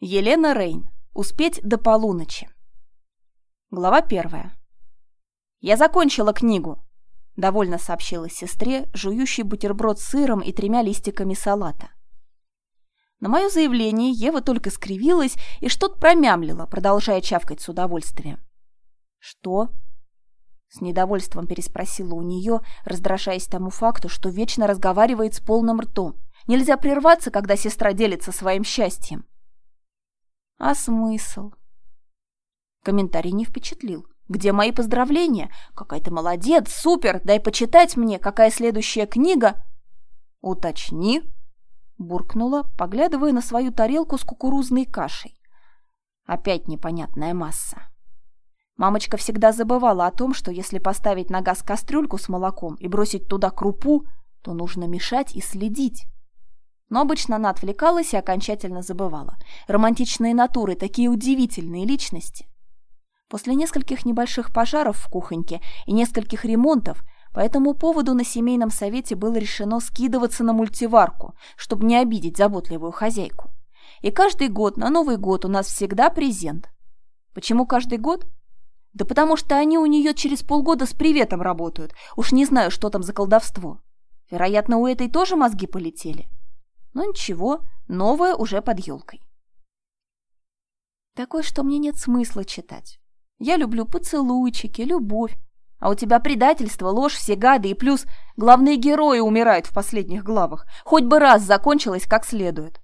Елена Рейн. Успеть до полуночи. Глава первая. «Я закончила книгу», — довольно сообщила сестре, жующей бутерброд с сыром и тремя листиками салата. На мое заявление Ева только скривилась и что-то промямлила, продолжая чавкать с удовольствием. «Что?» С недовольством переспросила у нее, раздражаясь тому факту, что вечно разговаривает с полным ртом. Нельзя прерваться, когда сестра делится своим счастьем. А смысл? Комментарий не впечатлил. Где мои поздравления? Какая ты молодец, супер, дай почитать мне, какая следующая книга. Уточни, буркнула, поглядывая на свою тарелку с кукурузной кашей. Опять непонятная масса. Мамочка всегда забывала о том, что если поставить на газ кастрюльку с молоком и бросить туда крупу, то нужно мешать и следить. Но обычно она отвлекалась и окончательно забывала. Романтичные натуры, такие удивительные личности. После нескольких небольших пожаров в кухоньке и нескольких ремонтов по этому поводу на семейном совете было решено скидываться на мультиварку, чтобы не обидеть заботливую хозяйку. И каждый год на Новый год у нас всегда презент. Почему каждый год? Да потому что они у нее через полгода с приветом работают. Уж не знаю, что там за колдовство. Вероятно, у этой тоже мозги полетели. Но ничего, новое уже под елкой. Такое, что мне нет смысла читать. Я люблю поцелуйчики, любовь. А у тебя предательство, ложь, все гады и плюс главные герои умирают в последних главах. Хоть бы раз закончилось как следует.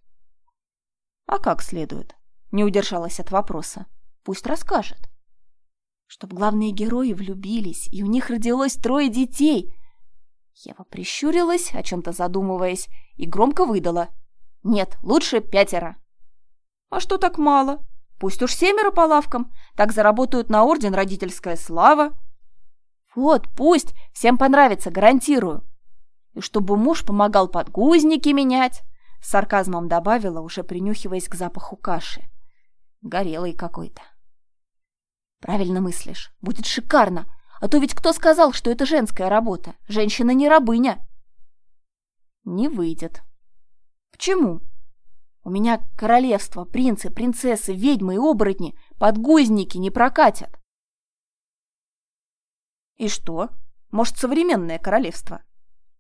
А как следует? Не удержалась от вопроса. Пусть расскажет. Чтоб главные герои влюбились, и у них родилось трое детей, Ева прищурилась, о чем-то задумываясь, и громко выдала. «Нет, лучше пятеро». «А что так мало? Пусть уж семеро по лавкам, так заработают на орден родительская слава». «Вот, пусть, всем понравится, гарантирую». «И чтобы муж помогал подгузники менять», — с сарказмом добавила, уже принюхиваясь к запаху каши. Горелый какой-то. «Правильно мыслишь, будет шикарно», а то ведь кто сказал, что это женская работа? Женщина не рабыня. Не выйдет. Почему? У меня королевство, принцы, принцессы, ведьмы и оборотни, подгузники не прокатят. И что? Может, современное королевство?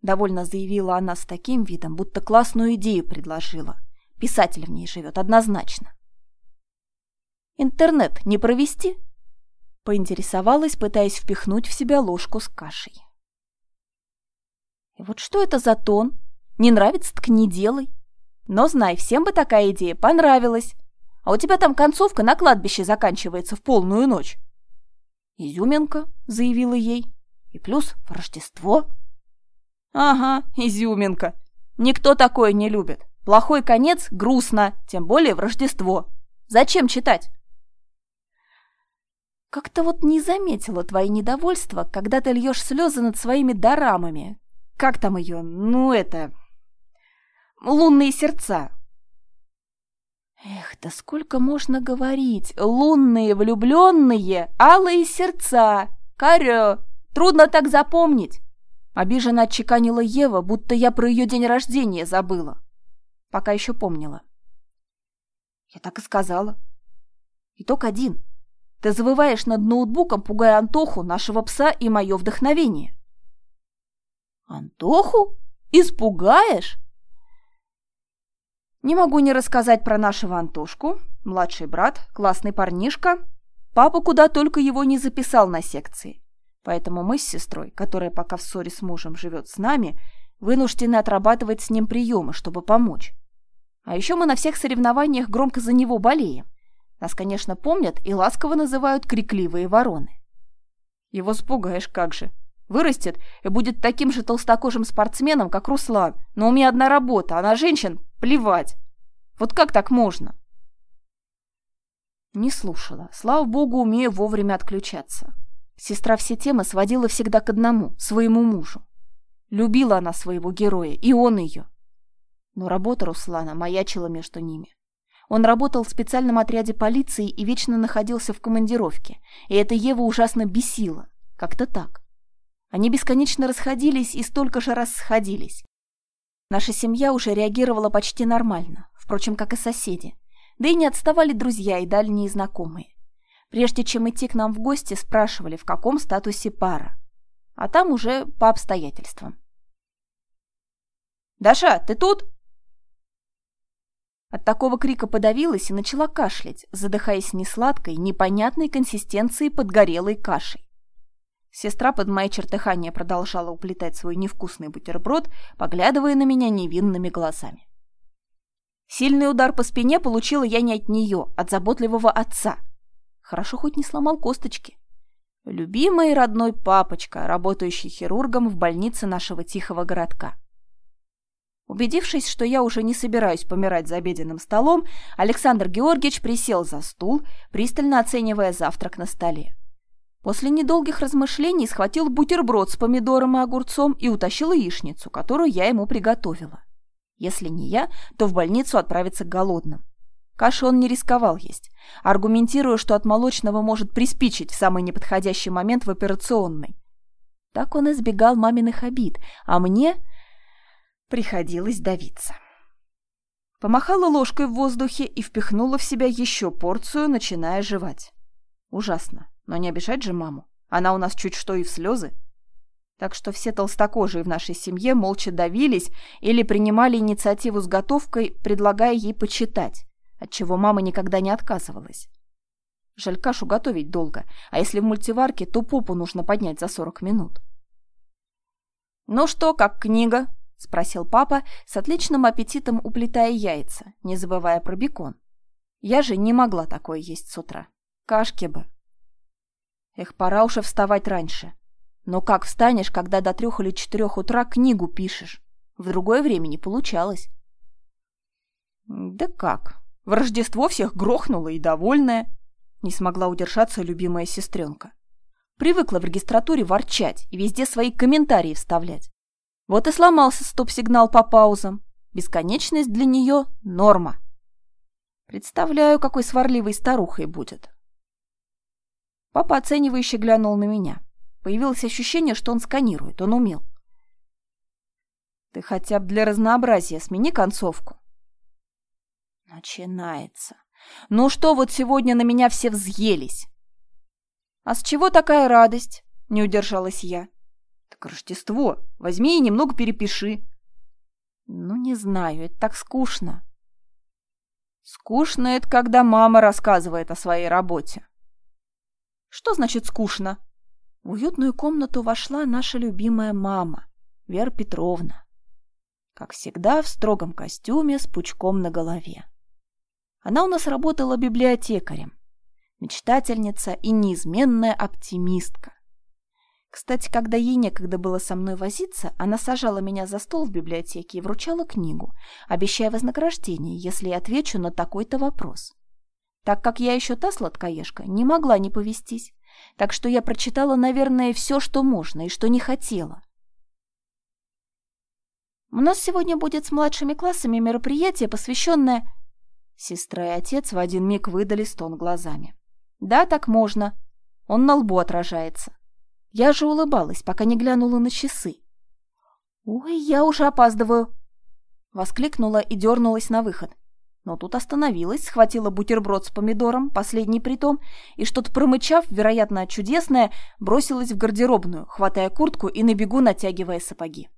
Довольно заявила она с таким видом, будто классную идею предложила. Писатель в ней живет однозначно. Интернет не провести? Поинтересовалась, пытаясь впихнуть в себя ложку с кашей. И вот что это за тон? Не нравится, так не делай. Но знай, всем бы такая идея понравилась. А у тебя там концовка на кладбище заканчивается в полную ночь. Изюминка, заявила ей. И плюс в Рождество. Ага, изюминка. Никто такое не любит. Плохой конец грустно, тем более в Рождество. Зачем читать? Как-то вот не заметила твои недовольства, когда ты льешь слезы над своими дорамами. Как там ее? Ну, это... Лунные сердца. Эх, да сколько можно говорить? Лунные влюбленные, алые сердца. Карё, трудно так запомнить. Обиженно отчеканила Ева, будто я про ее день рождения забыла. Пока еще помнила. Я так и сказала. Итог один. Ты завываешь над ноутбуком, пугая Антоху, нашего пса и мое вдохновение. Антоху? Испугаешь? Не могу не рассказать про нашего Антошку. Младший брат, классный парнишка. Папа куда только его не записал на секции. Поэтому мы с сестрой, которая пока в ссоре с мужем живет с нами, вынуждены отрабатывать с ним приемы, чтобы помочь. А еще мы на всех соревнованиях громко за него болеем. Нас, конечно, помнят и ласково называют крикливые вороны. Его спугаешь как же. Вырастет и будет таким же толстокожим спортсменом, как Руслан. Но у меня одна работа, а на женщин плевать. Вот как так можно? Не слушала. Слава богу, умею вовремя отключаться. Сестра все темы сводила всегда к одному, своему мужу. Любила она своего героя, и он ее. Но работа Руслана маячила между ними. Он работал в специальном отряде полиции и вечно находился в командировке, и это Ева ужасно бесило. Как-то так. Они бесконечно расходились и столько же раз сходились. Наша семья уже реагировала почти нормально, впрочем, как и соседи. Да и не отставали друзья и дальние знакомые. Прежде чем идти к нам в гости, спрашивали, в каком статусе пара. А там уже по обстоятельствам. «Даша, ты тут?» От такого крика подавилась и начала кашлять, задыхаясь несладкой, непонятной консистенции подгорелой кашей. Сестра под мои чертыхания продолжала уплетать свой невкусный бутерброд, поглядывая на меня невинными глазами. Сильный удар по спине получила я не от нее, от заботливого отца. Хорошо хоть не сломал косточки. Любимый родной папочка, работающий хирургом в больнице нашего тихого городка. Убедившись, что я уже не собираюсь помирать за обеденным столом, Александр Георгиевич присел за стул, пристально оценивая завтрак на столе. После недолгих размышлений схватил бутерброд с помидором и огурцом и утащил яичницу, которую я ему приготовила. Если не я, то в больницу отправиться голодным. Каши он не рисковал есть, аргументируя, что от молочного может приспичить в самый неподходящий момент в операционной. Так он избегал маминых обид, а мне Приходилось давиться. Помахала ложкой в воздухе и впихнула в себя еще порцию, начиная жевать. Ужасно, но не обижать же маму. Она у нас чуть что и в слезы. Так что все толстокожие в нашей семье молча давились или принимали инициативу с готовкой, предлагая ей почитать, отчего мама никогда не отказывалась. Жаль, кашу готовить долго, а если в мультиварке, то попу нужно поднять за 40 минут. «Ну что, как книга?» — спросил папа, с отличным аппетитом уплетая яйца, не забывая про бекон. Я же не могла такое есть с утра. Кашки бы. Эх, пора уже вставать раньше. Но как встанешь, когда до трех или четырех утра книгу пишешь? В другое время не получалось. Да как? В Рождество всех грохнула и довольная. Не смогла удержаться любимая сестренка. Привыкла в регистратуре ворчать и везде свои комментарии вставлять. Вот и сломался стоп-сигнал по паузам. Бесконечность для нее — норма. Представляю, какой сварливой старухой будет. Папа оценивающе глянул на меня. Появилось ощущение, что он сканирует, он умел. Ты хотя бы для разнообразия смени концовку. Начинается. Ну что вот сегодня на меня все взъелись? А с чего такая радость? Не удержалась я. Так Рождество. Возьми и немного перепиши. Ну, не знаю, это так скучно. Скучно это, когда мама рассказывает о своей работе. Что значит скучно? В уютную комнату вошла наша любимая мама, Вера Петровна. Как всегда, в строгом костюме с пучком на голове. Она у нас работала библиотекарем, мечтательница и неизменная оптимистка. Кстати, когда ей некогда было со мной возиться, она сажала меня за стол в библиотеке и вручала книгу, обещая вознаграждение, если я отвечу на такой-то вопрос. Так как я еще та сладкоежка, не могла не повестись, так что я прочитала, наверное, все, что можно и что не хотела. У нас сегодня будет с младшими классами мероприятие, посвященное... Сестра и отец в один миг выдали стон глазами. Да, так можно. Он на лбу отражается. Я же улыбалась, пока не глянула на часы. «Ой, я уже опаздываю!» Воскликнула и дернулась на выход. Но тут остановилась, схватила бутерброд с помидором, последний притом, и что-то промычав, вероятно, чудесное, бросилась в гардеробную, хватая куртку и на бегу натягивая сапоги.